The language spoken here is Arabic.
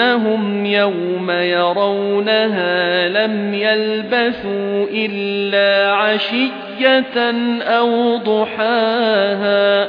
كَأَنَّهُمْ يَوْمَ يَرَوْنَهَا لَمْ يَلْبَثُوا إِلَّا عَشِيَّةً أَوْ ضُحَاهَا